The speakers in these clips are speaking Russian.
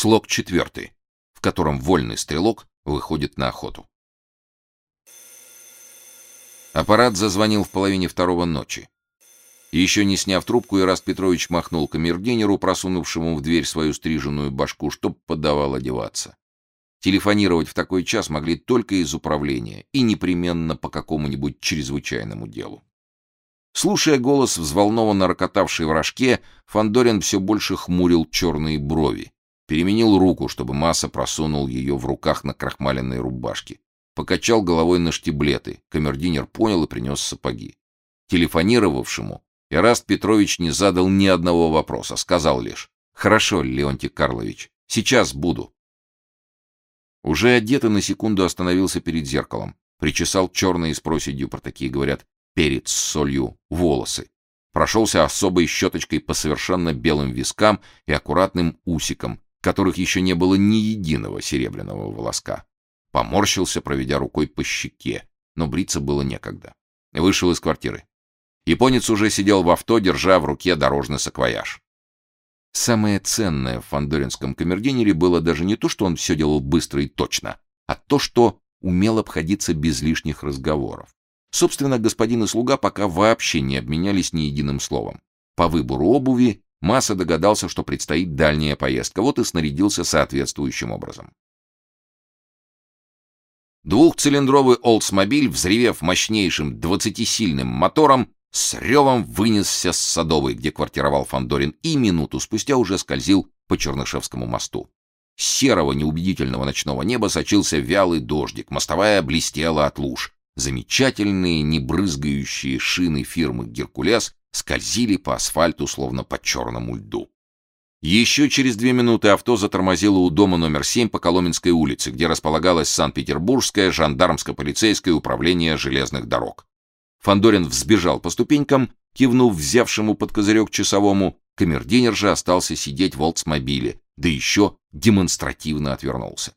Слог четвертый, в котором вольный стрелок выходит на охоту. Аппарат зазвонил в половине второго ночи. Еще не сняв трубку, Ираст Петрович махнул камердинеру, просунувшему в дверь свою стриженную башку, чтоб подавал одеваться. Телефонировать в такой час могли только из управления и непременно по какому-нибудь чрезвычайному делу. Слушая голос, взволнованно рокотавший в рожке, Фандорин все больше хмурил черные брови, переменил руку, чтобы Масса просунул ее в руках на крахмаленной рубашке, покачал головой на штиблеты. Камердинер понял и принес сапоги. Телефонировавшему Ираст Петрович не задал ни одного вопроса, сказал лишь: "Хорошо, Леонтий Карлович, сейчас буду". Уже одетый на секунду остановился перед зеркалом, причесал черные с проседью, про такие говорят, перец с солью, волосы. Прошелся особой щеточкой по совершенно белым вискам и аккуратным усикам, которых еще не было ни единого серебряного волоска. Поморщился, проведя рукой по щеке, но бриться было некогда. Вышел из квартиры. Японец уже сидел в авто, держа в руке дорожный саквояж. Самое ценное в фандоринском камердинере было даже не то, что он все делал быстро и точно, а то, что умел обходиться без лишних разговоров. Собственно, господин и слуга пока вообще не обменялись ни единым словом. По выбору обуви Масса догадался, что предстоит дальняя поездка, вот и снарядился соответствующим образом. Двухцилиндровый Oldsmobile, взревев мощнейшим двадцатисильным мотором, с ревом вынесся с Садовой, где квартировал Фандорин, и минуту спустя уже скользил по Чернышевскому мосту. С серого неубедительного ночного неба сочился вялый дождик, мостовая блестела от луж. Замечательные, не брызгающие шины фирмы «Геркулес» скользили по асфальту, словно по черному льду. Еще через две минуты авто затормозило у дома номер 7 по Коломенской улице, где располагалось Санкт-Петербургское жандармско-полицейское управление железных дорог. Фандорин взбежал по ступенькам, кивнув взявшему под козырек часовому, камердинер же остался сидеть в Олдсмобиле, да еще демонстративно отвернулся.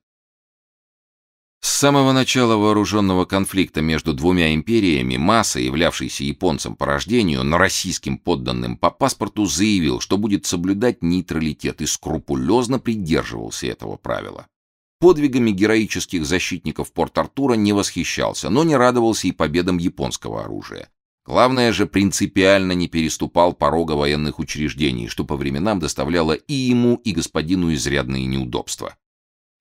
Самого начала вооруженного конфликта между двумя империями Масса, являвшийся японцем по рождению, но российским подданным по паспорту, заявил, что будет соблюдать нейтралитет и скрупулезно придерживался этого правила. Подвигами героических защитников Порт-Артура не восхищался, но не радовался и победам японского оружия. Главное же, принципиально не переступал порога военных учреждений, что по временам доставляло и ему, и господину изрядные неудобства.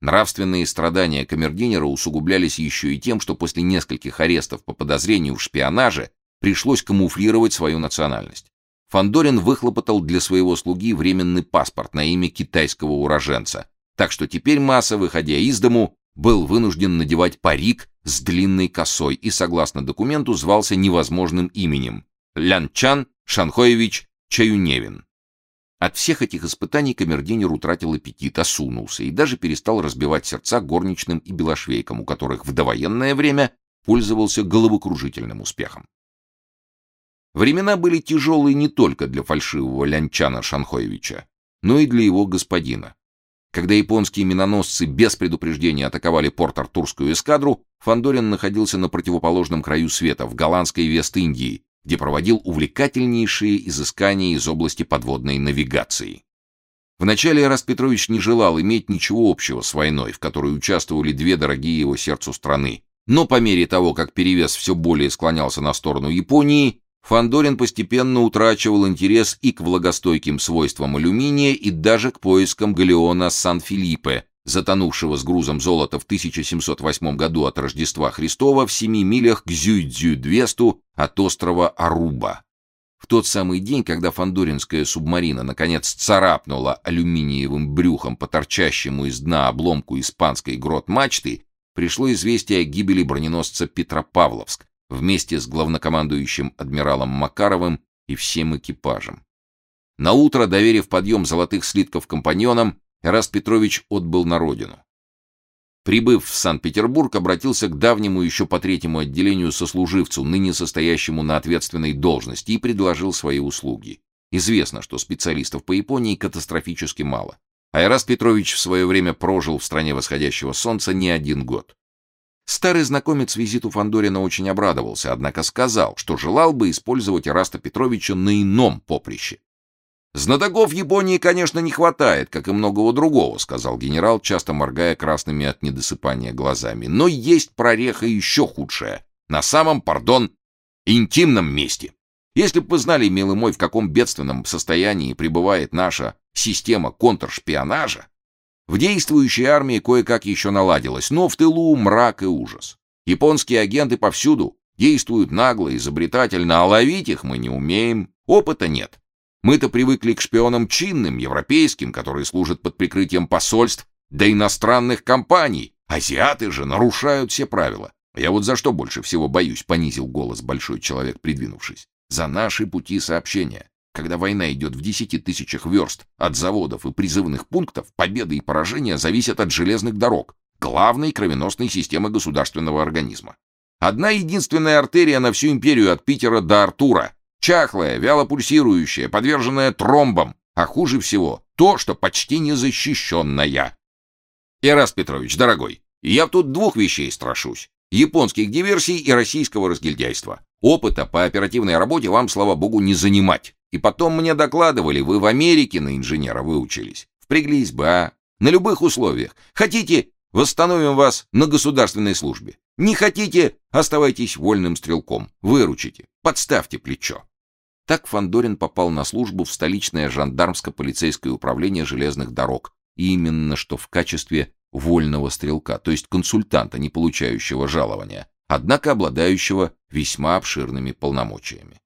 Нравственные страдания камердинера усугублялись еще и тем, что после нескольких арестов по подозрению в шпионаже пришлось камуфлировать свою национальность. Фандорин выхлопотал для своего слуги временный паспорт на имя китайского уроженца, так что теперь Масса, выходя из дому, был вынужден надевать парик с длинной косой и, согласно документу, звался невозможным именем Лянчан Шанхоевич Чаюневин. От всех этих испытаний камердинер утратил аппетит, осунулся и даже перестал разбивать сердца горничным и белошвейкам, у которых в довоенное время пользовался головокружительным успехом. Времена были тяжелые не только для фальшивого лянчана Шанхоевича, но и для его господина. Когда японские миноносцы без предупреждения атаковали порт-артурскую эскадру, Фандорин находился на противоположном краю света, в голландской Вест-Индии, где проводил увлекательнейшие изыскания из области подводной навигации. Вначале Эраст Петрович не желал иметь ничего общего с войной, в которой участвовали две дорогие его сердцу страны. Но по мере того, как перевес все более склонялся на сторону Японии, Фандорин постепенно утрачивал интерес и к влагостойким свойствам алюминия, и даже к поискам галеона Сан-Филиппе, затонувшего с грузом золота в 1708 году от Рождества Христова в семи милях к Зюйдзю-Двесту от острова Аруба. В тот самый день, когда фандоринская субмарина наконец царапнула алюминиевым брюхом по торчащему из дна обломку испанской грот-мачты, пришло известие о гибели броненосца Петропавловск вместе с главнокомандующим адмиралом Макаровым и всем экипажем. На утро, доверив подъем золотых слитков компаньонам, Эраст Петрович отбыл на родину. Прибыв в Санкт-Петербург, обратился к давнему еще по третьему отделению сослуживцу, ныне состоящему на ответственной должности, и предложил свои услуги. Известно, что специалистов по Японии катастрофически мало. А Эраст Петрович в свое время прожил в стране восходящего солнца не один год. Старый знакомец визиту Фандорина очень обрадовался, однако сказал, что желал бы использовать Эраста Петровича на ином поприще. Знатоков Японии, конечно, не хватает, как и многого другого, сказал генерал, часто моргая красными от недосыпания глазами. Но есть прореха еще худшая. На самом, пардон, интимном месте. Если бы вы знали, милый мой, в каком бедственном состоянии пребывает наша система контршпионажа, в действующей армии кое-как еще наладилось, но в тылу мрак и ужас. Японские агенты повсюду действуют нагло, изобретательно, а ловить их мы не умеем, опыта нет. Мы-то привыкли к шпионам чинным, европейским, которые служат под прикрытием посольств да иностранных компаний. Азиаты же нарушают все правила. Я вот за что больше всего боюсь, понизил голос большой человек, придвинувшись. За наши пути сообщения. Когда война идет в десяти тысячах верст от заводов и призывных пунктов, победа и поражение зависят от железных дорог, главной кровеносной системы государственного организма. Одна единственная артерия на всю империю от Питера до Артура. Чахлая, вяло пульсирующая, подверженная тромбам, а хуже всего то, что почти незащищенная. Ирас Петрович, дорогой, я тут двух вещей страшусь: японских диверсий и российского разгильдяйства. Опыта по оперативной работе вам, слава богу, не занимать. И потом мне докладывали, вы в Америке на инженера выучились. Впряглись бы, а? На любых условиях. Хотите, восстановим вас на государственной службе. Не хотите, оставайтесь вольным стрелком. Выручите. Подставьте плечо. Так Фандорин попал на службу в столичное жандармско-полицейское управление железных дорог, и именно что в качестве вольного стрелка, то есть консультанта, не получающего жалования, однако обладающего весьма обширными полномочиями.